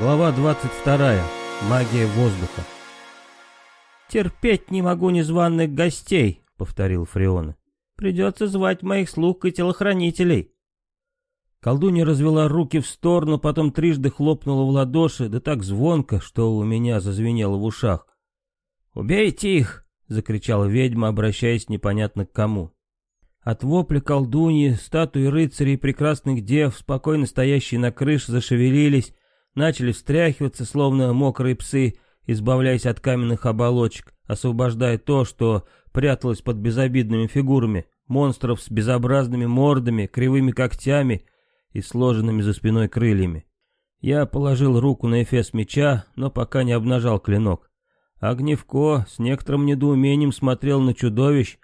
Глава 22. Магия воздуха. «Терпеть не могу незваных гостей», — повторил Фреона. «Придется звать моих слуг и телохранителей». Колдунья развела руки в сторону, потом трижды хлопнула в ладоши, да так звонко, что у меня зазвенело в ушах. «Убейте их!» — закричала ведьма, обращаясь непонятно к кому. От вопля колдуньи, статуи рыцарей и прекрасных дев, спокойно стоящие на крыше, зашевелились, начали встряхиваться, словно мокрые псы, избавляясь от каменных оболочек, освобождая то, что пряталось под безобидными фигурами, монстров с безобразными мордами, кривыми когтями и сложенными за спиной крыльями. Я положил руку на эфес меча, но пока не обнажал клинок. Огневко с некоторым недоумением смотрел на чудовищ,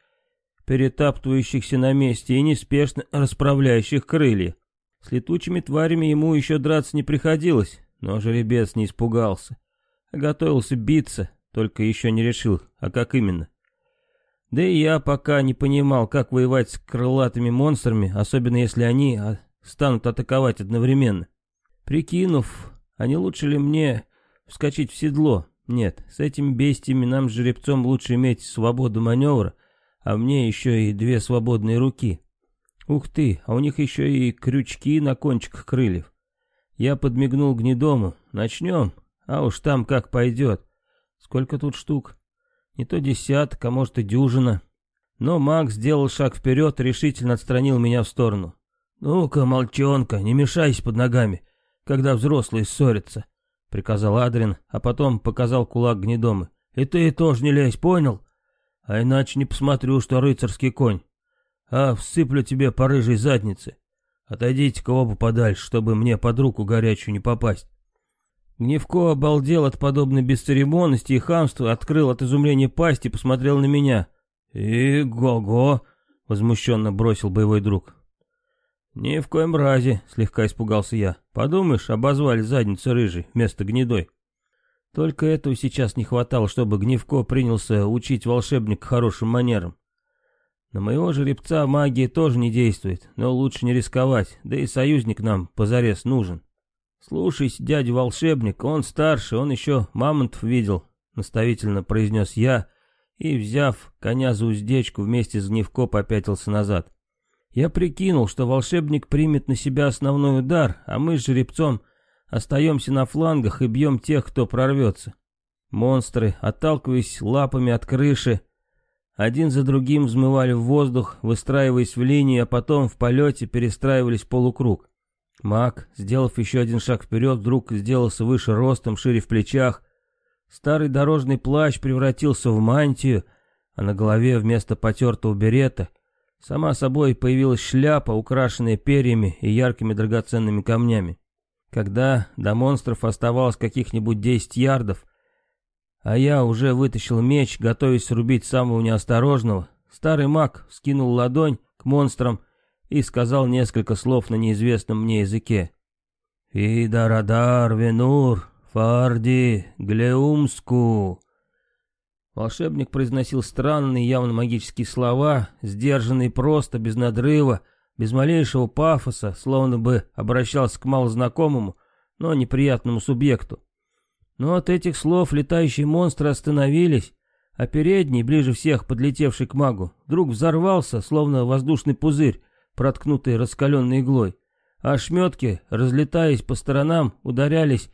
перетаптывающихся на месте и неспешно расправляющих крылья. С летучими тварями ему еще драться не приходилось, но жеребец не испугался. Готовился биться, только еще не решил, а как именно. Да и я пока не понимал, как воевать с крылатыми монстрами, особенно если они а, станут атаковать одновременно. Прикинув, а не лучше ли мне вскочить в седло? Нет, с этими бестиями нам, жеребцом, лучше иметь свободу маневра, а мне еще и две свободные руки. Ух ты, а у них еще и крючки на кончиках крыльев. Я подмигнул гнедому. Начнем, а уж там как пойдет. Сколько тут штук? Не то десяток, а может и дюжина. Но Макс сделал шаг вперед, решительно отстранил меня в сторону. «Ну-ка, молчонка, не мешайся под ногами, когда взрослые ссорятся», — приказал Адрин, а потом показал кулак гнедомы. «И ты тоже не лезь, понял? А иначе не посмотрю, что рыцарский конь а всыплю тебе по рыжей заднице. Отойдите-ка оба подальше, чтобы мне под руку горячую не попасть. Гневко обалдел от подобной бесцеремонности и хамства, открыл от изумления пасть и посмотрел на меня. «И го-го!» — возмущенно бросил боевой друг. «Ни в коем разе», — слегка испугался я. «Подумаешь, обозвали задницу рыжей вместо гнедой». Только этого сейчас не хватало, чтобы Гневко принялся учить волшебника хорошим манерам. На моего жеребца магия тоже не действует, но лучше не рисковать, да и союзник нам позарез нужен. Слушайся, дядя волшебник, он старше, он еще мамонтов видел, наставительно произнес я, и, взяв коня за уздечку, вместе с Гневко попятился назад. Я прикинул, что волшебник примет на себя основной удар, а мы с жеребцом остаемся на флангах и бьем тех, кто прорвется. Монстры, отталкиваясь лапами от крыши, один за другим взмывали в воздух, выстраиваясь в линии, а потом в полете перестраивались в полукруг. Маг, сделав еще один шаг вперед, вдруг сделался выше ростом, шире в плечах. Старый дорожный плащ превратился в мантию, а на голове вместо потертого берета сама собой появилась шляпа, украшенная перьями и яркими драгоценными камнями. Когда до монстров оставалось каких-нибудь десять ярдов, а я уже вытащил меч, готовясь рубить самого неосторожного. Старый маг скинул ладонь к монстрам и сказал несколько слов на неизвестном мне языке. «Фидарадар Венур, Фарди, Глеумску». Волшебник произносил странные, явно магические слова, сдержанные просто, без надрыва, без малейшего пафоса, словно бы обращался к малознакомому, но неприятному субъекту. Но от этих слов летающие монстры остановились, а передний, ближе всех подлетевший к магу, вдруг взорвался, словно воздушный пузырь, проткнутый раскаленной иглой. А ошметки, разлетаясь по сторонам, ударялись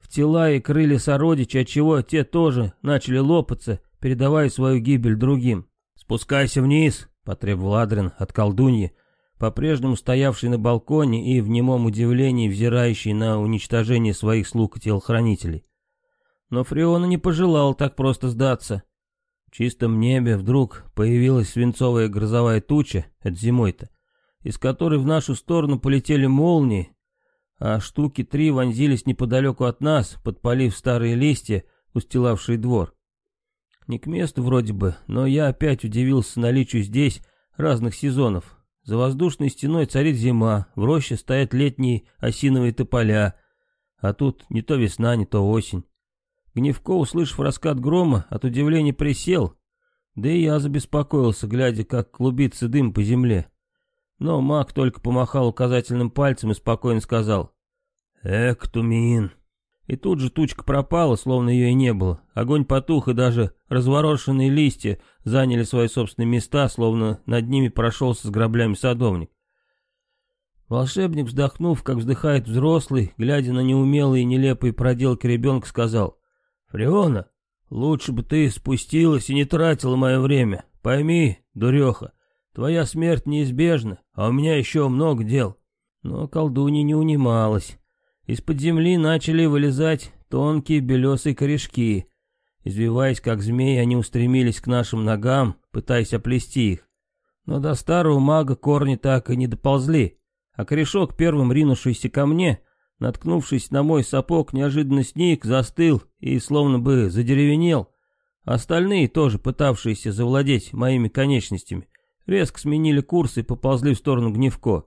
в тела и крылья сородичей, отчего те тоже начали лопаться, передавая свою гибель другим. «Спускайся вниз!» — потребовал Адрин от колдуньи, по-прежнему стоявший на балконе и в немом удивлении взирающий на уничтожение своих слуг и телохранителей. Но Фреона не пожелал так просто сдаться. В чистом небе вдруг появилась свинцовая грозовая туча, это зимой-то, из которой в нашу сторону полетели молнии, а штуки три вонзились неподалеку от нас, подпалив старые листья, устилавшие двор. Не к месту вроде бы, но я опять удивился наличию здесь разных сезонов. За воздушной стеной царит зима, в роще стоят летние осиновые тополя, а тут не то весна, не то осень. Гневко, услышав раскат грома, от удивления присел, да и я забеспокоился, глядя, как клубится дым по земле. Но маг только помахал указательным пальцем и спокойно сказал. «Эк, Тумин, И тут же тучка пропала, словно ее и не было. Огонь потух, и даже разворошенные листья заняли свои собственные места, словно над ними прошелся с граблями садовник. Волшебник, вздохнув, как вздыхает взрослый, глядя на неумелые и нелепые проделки ребенка, сказал, «Фриона, лучше бы ты спустилась и не тратила мое время. Пойми, дуреха, твоя смерть неизбежна, а у меня еще много дел». Но колдунья не унималась. Из-под земли начали вылезать тонкие белесые корешки. Извиваясь, как змеи, они устремились к нашим ногам, пытаясь оплести их. Но до старого мага корни так и не доползли, а корешок, первым ринувшийся ко мне, наткнувшись на мой сапог, неожиданно сник, застыл и словно бы задеревенел. Остальные, тоже пытавшиеся завладеть моими конечностями, резко сменили курс и поползли в сторону Гневко.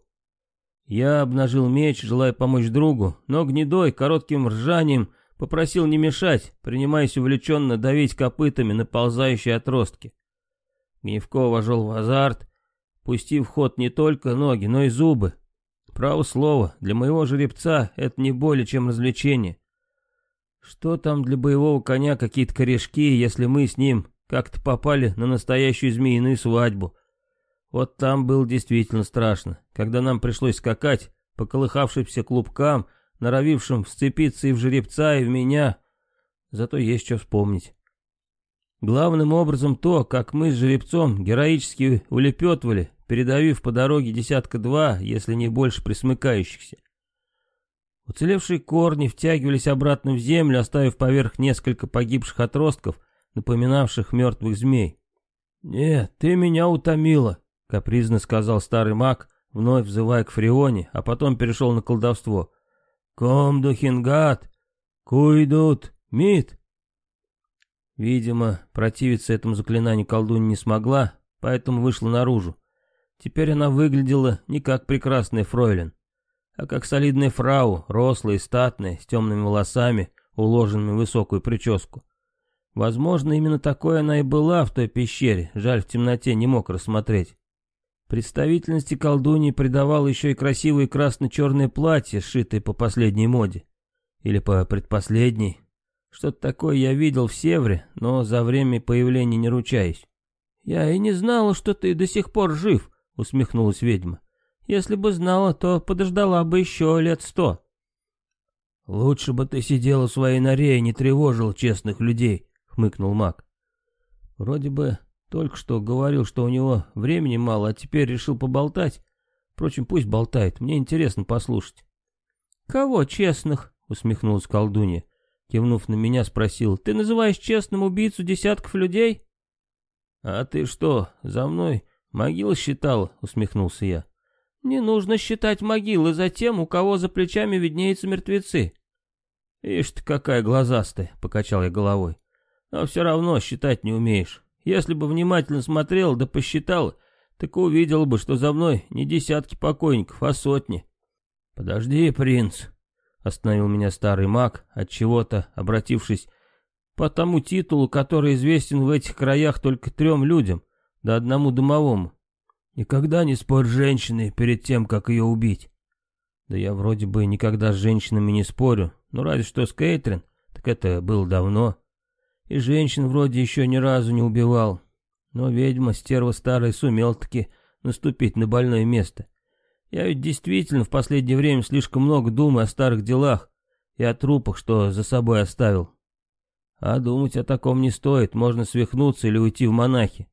Я обнажил меч, желая помочь другу, но гнедой коротким ржанием попросил не мешать, принимаясь увлеченно давить копытами на ползающие отростки. Гневко вошел в азарт, пустив в ход не только ноги, но и зубы. Право слово, для моего жеребца это не более чем развлечение. Что там для боевого коня какие-то корешки, если мы с ним как-то попали на настоящую змеиную свадьбу? Вот там было действительно страшно, когда нам пришлось скакать по колыхавшимся клубкам, норовившим вцепиться и в жеребца, и в меня. Зато есть что вспомнить. Главным образом то, как мы с жеребцом героически улепетывали, передавив по дороге десятка-два, если не больше присмыкающихся. Уцелевшие корни втягивались обратно в землю, оставив поверх несколько погибших отростков, напоминавших мертвых змей. «Нет, ты меня утомила», — капризно сказал старый маг, вновь взывая к Фрионе, а потом перешел на колдовство. «Комдухингат! Куйдут! Мит!» Видимо, противиться этому заклинанию колдунья не смогла, поэтому вышла наружу. Теперь она выглядела не как прекрасный фройлен, а как солидная фрау, рослая и статная, с темными волосами, уложенными в высокую прическу. Возможно, именно такой она и была в той пещере, жаль, в темноте не мог рассмотреть. Представительности колдуньи придавало еще и красивое красно-черное платье, сшитое по последней моде. Или по предпоследней. Что-то такое я видел в Севре, но за время появления не ручаюсь. «Я и не знала, что ты до сих пор жив», — усмехнулась ведьма. «Если бы знала, то подождала бы еще лет сто». «Лучше бы ты сидела в своей норе и не тревожил честных людей», — хмыкнул маг. Вроде бы только что говорил, что у него времени мало, а теперь решил поболтать. Впрочем, пусть болтает, мне интересно послушать. «Кого честных?» — усмехнулась колдунья. Кивнув на меня, спросил, «Ты называешь честным убийцу десятков людей?» «А ты что, за мной могилы считал?» — усмехнулся я. «Не нужно считать могилы за тем, у кого за плечами виднеются мертвецы». «Ишь ты какая глазастая!» — покачал я головой. «Но все равно считать не умеешь. Если бы внимательно смотрел да посчитал, так увидел бы, что за мной не десятки покойников, а сотни. «Подожди, принц», — остановил меня старый маг, от чего то обратившись по тому титулу, который известен в этих краях только трем людям, да одному домовому. Никогда не спорь с женщиной перед тем, как ее убить. Да я вроде бы никогда с женщинами не спорю, но разве что с Кейтрин, так это было давно. И женщин вроде еще ни разу не убивал. Но ведьма, стерва старая, сумел-таки наступить на больное место. Я ведь действительно в последнее время слишком много думаю о старых делах и о трупах, что за собой оставил. А думать о таком не стоит, можно свихнуться или уйти в монахи.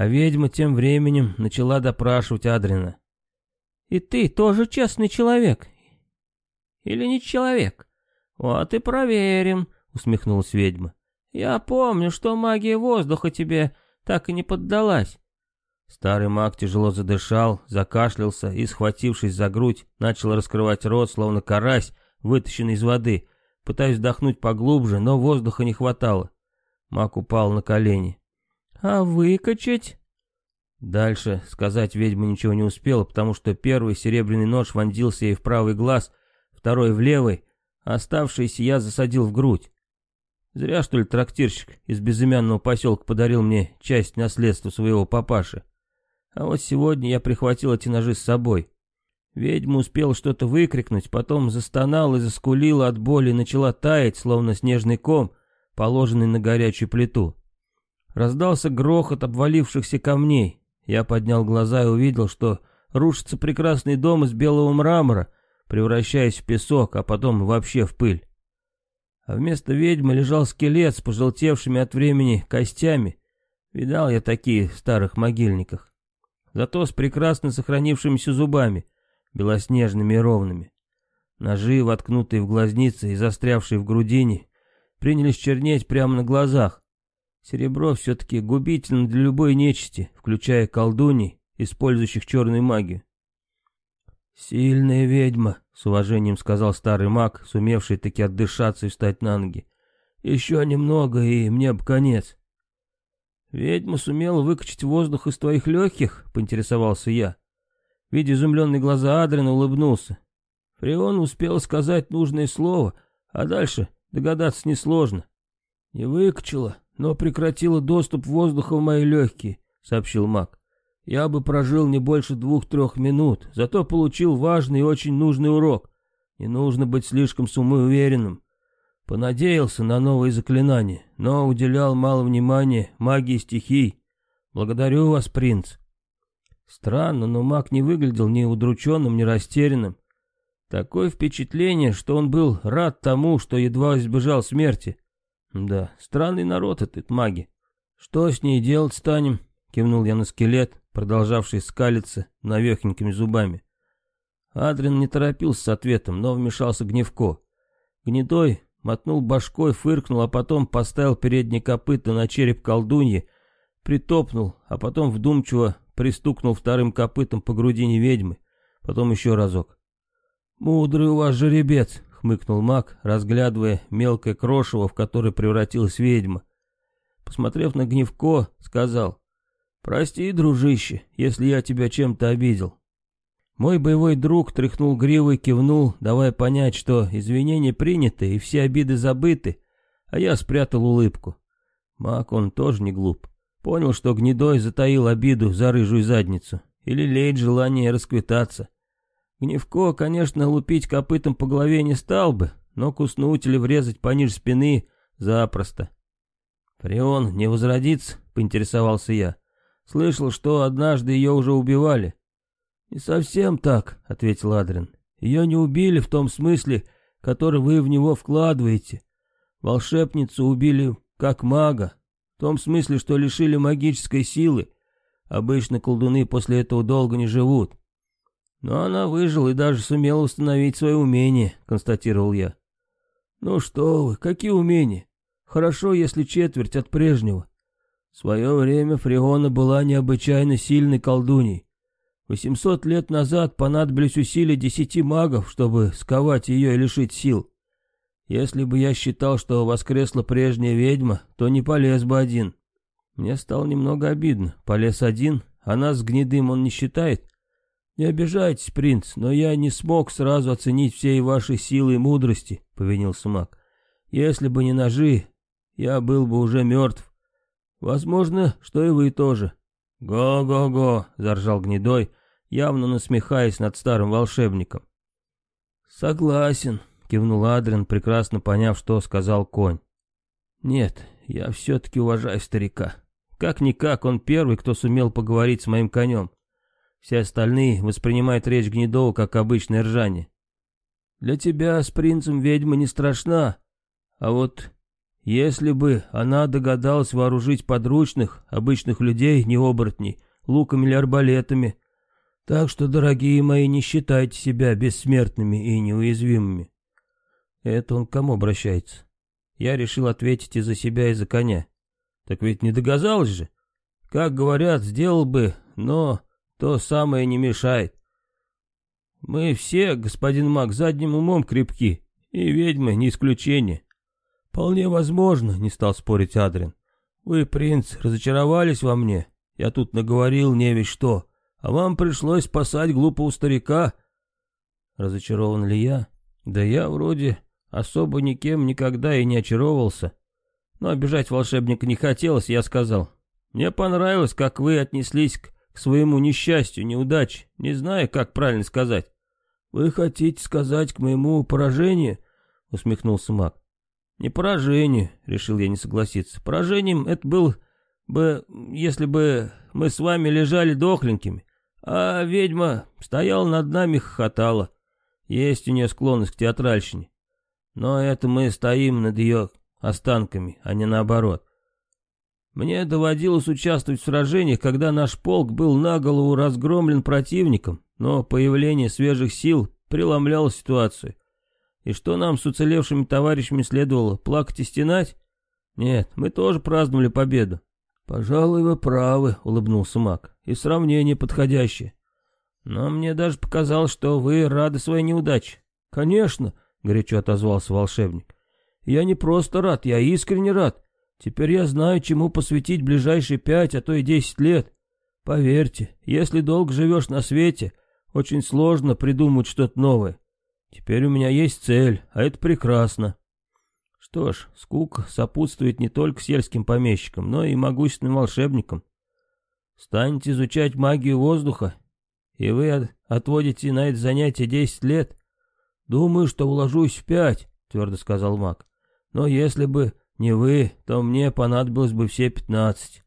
А ведьма тем временем начала допрашивать Адрина. «И ты тоже честный человек? Или не человек? Вот и проверим», — усмехнулась ведьма. Я помню, что магия воздуха тебе так и не поддалась. Старый маг тяжело задышал, закашлялся и, схватившись за грудь, начал раскрывать рот, словно карась, вытащенный из воды, пытаясь вдохнуть поглубже, но воздуха не хватало. Маг упал на колени. «А выкачать?» Дальше сказать ведьма ничего не успела, потому что первый серебряный нож вонзился ей в правый глаз, второй в левый, а оставшийся я засадил в грудь. Зря, что ли, трактирщик из безымянного поселка подарил мне часть наследства своего папаши. А вот сегодня я прихватил эти ножи с собой. Ведьма успела что-то выкрикнуть, потом застонала и заскулила от боли и начала таять, словно снежный ком, положенный на горячую плиту. Раздался грохот обвалившихся камней. Я поднял глаза и увидел, что рушится прекрасный дом из белого мрамора, превращаясь в песок, а потом вообще в пыль. А вместо ведьмы лежал скелет с пожелтевшими от времени костями. Видал я такие в старых могильниках. Зато с прекрасно сохранившимися зубами, белоснежными и ровными. Ножи, воткнутые в глазницы и застрявшие в грудине, принялись чернеть прямо на глазах. Серебро все-таки губительно для любой нечисти, включая колдуней, использующих черную магию. «Сильная ведьма», — с уважением сказал старый маг, сумевший таки отдышаться и встать на ноги. «Еще немного, и мне бы конец». «Ведьма сумела выкачать воздух из твоих легких?» — поинтересовался я. Видя изумленные глаза Адрина, улыбнулся. Фреон успел сказать нужное слово, а дальше догадаться несложно. «Не выкачала, но прекратила доступ воздуха в мои легкие», — сообщил маг. «Я бы прожил не больше двух-трех минут, зато получил важный и очень нужный урок. Не нужно быть слишком самоуверенным. Понадеялся на новые заклинания, но уделял мало внимания магии стихий. Благодарю вас, принц». Странно, но маг не выглядел ни удрученным, ни растерянным. Такое впечатление, что он был рад тому, что едва избежал смерти. Да, странный народ этот маги. Что с ней делать станем? Кивнул я на скелет, продолжавший скалиться навехенькими зубами. Адрин не торопился с ответом, но вмешался Гневко. Гнедой мотнул башкой, фыркнул, а потом поставил передние копыта на череп колдуньи, притопнул, а потом вдумчиво пристукнул вторым копытом по грудине ведьмы, потом еще разок. «Мудрый у вас жеребец», — хмыкнул маг, разглядывая мелкое крошево, в которое превратилась ведьма. Посмотрев на Гневко, сказал, «Прости, дружище, если я тебя чем-то обидел». Мой боевой друг тряхнул гривой, кивнул, давая понять, что извинения приняты и все обиды забыты, а я спрятал улыбку. Маг он тоже не глуп. Понял, что гнедой затаил обиду за рыжую задницу или леет желание расквитаться. Гневко, конечно, лупить копытом по голове не стал бы, но куснуть или врезать пониже спины запросто. «Фреон не возродится?» — поинтересовался я. «Слышал, что однажды ее уже убивали». «Не совсем так», — ответил Адрин. «Ее не убили в том смысле, который вы в него вкладываете. Волшебницу убили как мага, в том смысле, что лишили магической силы. Обычно колдуны после этого долго не живут. Но она выжила и даже сумела установить свое умение, констатировал я. Ну что вы, какие умения? Хорошо, если четверть от прежнего. В свое время Фреона была необычайно сильной колдуней. Восемьсот лет назад понадобились усилия десяти магов, чтобы сковать ее и лишить сил. Если бы я считал, что воскресла прежняя ведьма, то не полез бы один. Мне стало немного обидно. Полез один, а нас с гнедым он не считает. Не обижайтесь, принц, но я не смог сразу оценить всей вашей силы и мудрости, — повинился маг. Если бы не ножи, я был бы уже мертв. Возможно, что и вы тоже. Го-го-го, — заржал гнедой, явно насмехаясь над старым волшебником. Согласен, кивнул Адриан, прекрасно поняв, что сказал конь. Нет, я все-таки уважаю старика. Как-никак он первый, кто сумел поговорить с моим конем. Все остальные воспринимают речь Гнедова как обычное ржание. Для тебя с принцем ведьма не страшна, а вот если бы она догадалась вооружить подручных, обычных людей, не оборотней, луками или арбалетами. Так что, дорогие мои, не считайте себя бессмертными и неуязвимыми. Это он к кому обращается? Я решил ответить и за себя, и за коня. Так ведь не догадалась же. Как говорят, сделал бы, но то самое не мешает. Мы все, господин маг, задним умом крепки, и ведьмы не исключение. Вполне возможно, не стал спорить Адрин. Вы, принц, разочаровались во мне. Я тут наговорил не весь что, а вам пришлось спасать глупого старика. Разочарован ли я? Да я вроде Особо никем никогда и не очаровывался. Но обижать волшебника не хотелось, я сказал. Мне понравилось, как вы отнеслись к, к своему несчастью, неудаче. Не знаю, как правильно сказать. «Вы хотите сказать к моему поражению?» — усмехнулся маг. «Не поражение», — решил я не согласиться. «Поражением это был бы, если бы мы с вами лежали дохленькими, а ведьма стояла над нами и хохотала. Есть у нее склонность к театральщине. Но это мы стоим над ее останками, а не наоборот. Мне доводилось участвовать в сражениях, когда наш полк был на голову разгромлен противником, но появление свежих сил преломляло ситуацию. И что нам с уцелевшими товарищами следовало, плакать и стенать? Нет, мы тоже праздновали победу. «Пожалуй, вы правы», — улыбнулся маг, — «и сравнение подходящее. Но мне даже показалось, что вы рады своей неудаче». «Конечно», — горячо отозвался волшебник. «Я не просто рад, я искренне рад. Теперь я знаю, чему посвятить ближайшие пять, а то и десять лет. Поверьте, если долго живешь на свете, очень сложно придумать что-то новое. Теперь у меня есть цель, а это прекрасно. Что ж, скука сопутствует не только сельским помещикам, но и могущественным волшебникам. Станете изучать магию воздуха, и вы отводите на это занятие десять лет. Думаю, что уложусь в пять, твердо сказал маг. Но если бы не вы, то мне понадобилось бы все пятнадцать.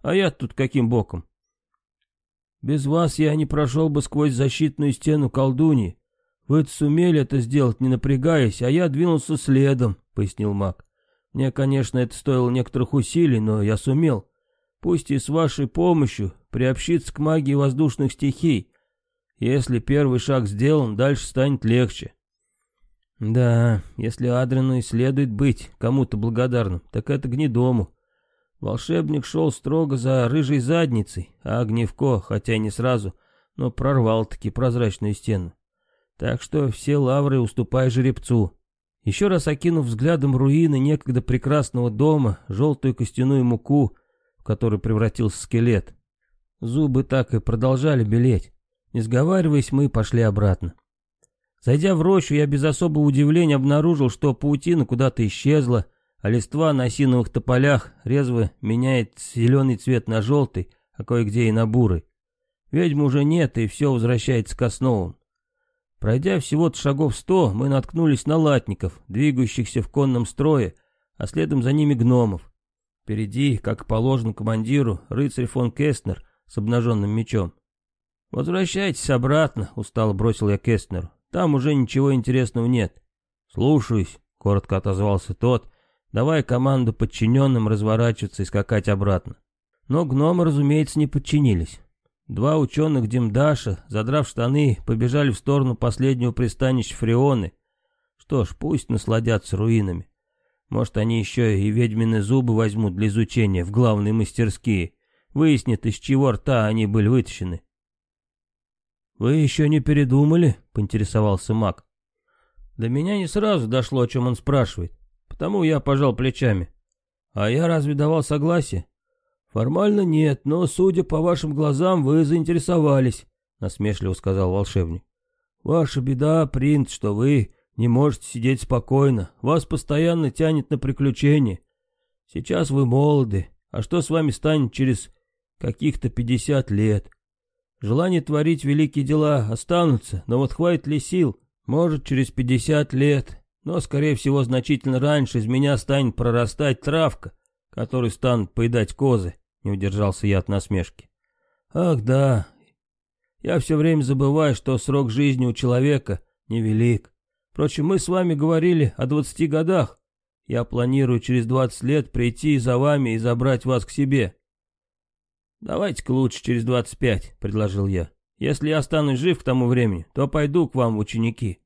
А я тут каким боком? Без вас я не прошел бы сквозь защитную стену колдуньи. Вы сумели это сделать, не напрягаясь, а я двинулся следом, пояснил маг. Мне, конечно, это стоило некоторых усилий, но я сумел. Пусть и с вашей помощью приобщиться к магии воздушных стихий. Если первый шаг сделан, дальше станет легче. Да, если Адрену и следует быть кому-то благодарным, так это гнедому. Волшебник шел строго за рыжей задницей, а Огневко, хотя и не сразу, но прорвал-таки прозрачную стену. Так что все лавры уступай жеребцу. Еще раз окинув взглядом руины некогда прекрасного дома, желтую костяную муку, в которую превратился скелет, зубы так и продолжали белеть. Не сговариваясь, мы пошли обратно. Зайдя в рощу, я без особого удивления обнаружил, что паутина куда-то исчезла, а листва на осиновых тополях резво меняет зеленый цвет на желтый, а кое-где и на бурый. Ведьмы уже нет, и все возвращается к основам. Пройдя всего-то шагов сто, мы наткнулись на латников, двигающихся в конном строе, а следом за ними гномов. Впереди, как положено командиру, рыцарь фон Кестнер с обнаженным мечом. «Возвращайтесь обратно», — устало бросил я Кестнеру. Там уже ничего интересного нет. Слушаюсь, коротко отозвался тот, давая команду подчиненным разворачиваться и скакать обратно. Но гномы, разумеется, не подчинились. Два ученых Димдаша, задрав штаны, побежали в сторону последнего пристанища Фреоны. Что ж, пусть насладятся руинами. Может, они еще и ведьмины зубы возьмут для изучения в главные мастерские. Выяснят, из чего рта они были вытащены. «Вы еще не передумали?» — поинтересовался маг. До меня не сразу дошло, о чем он спрашивает, потому я пожал плечами. «А я разве давал согласие?» «Формально нет, но, судя по вашим глазам, вы заинтересовались», — насмешливо сказал волшебник. «Ваша беда, принц, что вы не можете сидеть спокойно, вас постоянно тянет на приключения. Сейчас вы молоды, а что с вами станет через каких-то пятьдесят лет?» Желание творить великие дела останутся, но вот хватит ли сил? Может, через пятьдесят лет, но, скорее всего, значительно раньше из меня станет прорастать травка, которую станут поедать козы, не удержался я от насмешки. Ах да, я все время забываю, что срок жизни у человека невелик. Впрочем, мы с вами говорили о двадцати годах. Я планирую через двадцать лет прийти за вами и забрать вас к себе. «Давайте-ка лучше через двадцать пять», — предложил я. «Если я останусь жив к тому времени, то пойду к вам в ученики».